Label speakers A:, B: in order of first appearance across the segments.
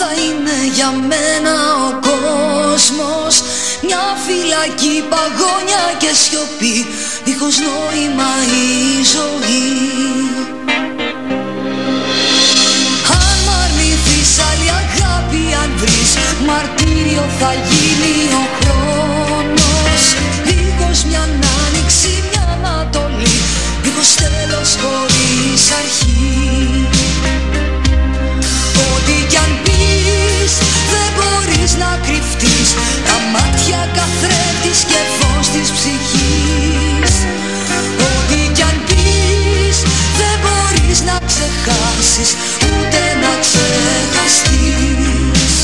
A: θα είναι για μένα ο κόσμος. Μια φυλακή παγόνια και σιωπή Δίχως νόημα η ζωή. Αν μ' αρνηθείς άλλη αγάπη αν βρεις Μαρτύριο θα ούτε να ξεχαστείς.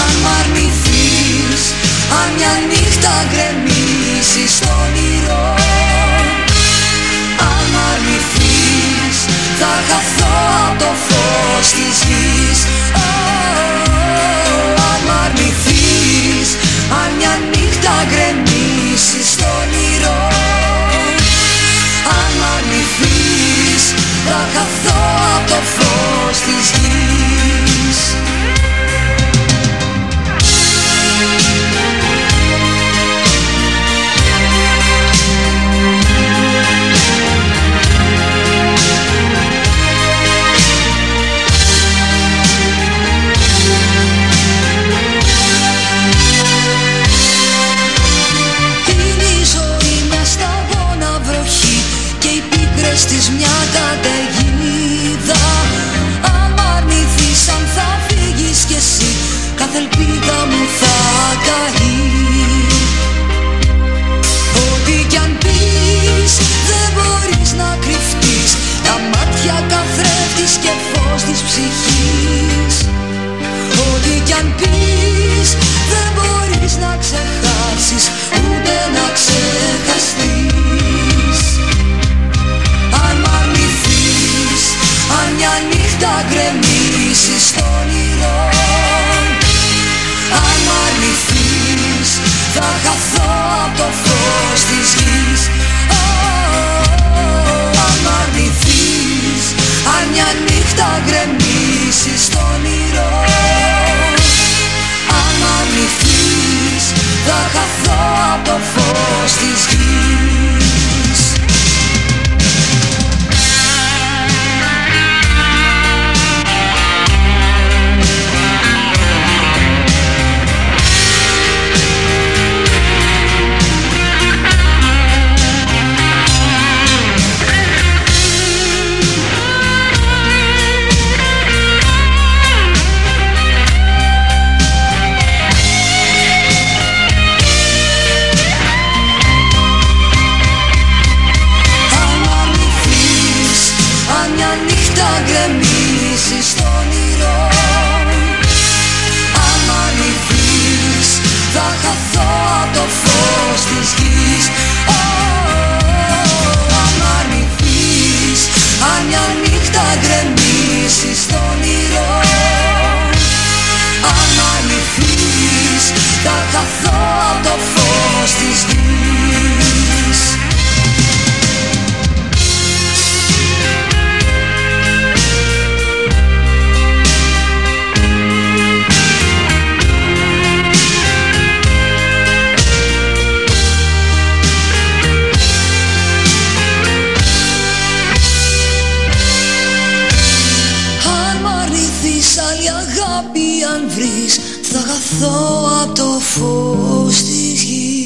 A: Αν μ' αρνηθείς, αν μια νύχτα γκρεμίσεις το όνειρο Αν μ' αρνηθείς, θα χαθώ από το φως της κι αν βρεις θα χαθώ από το φως της γης.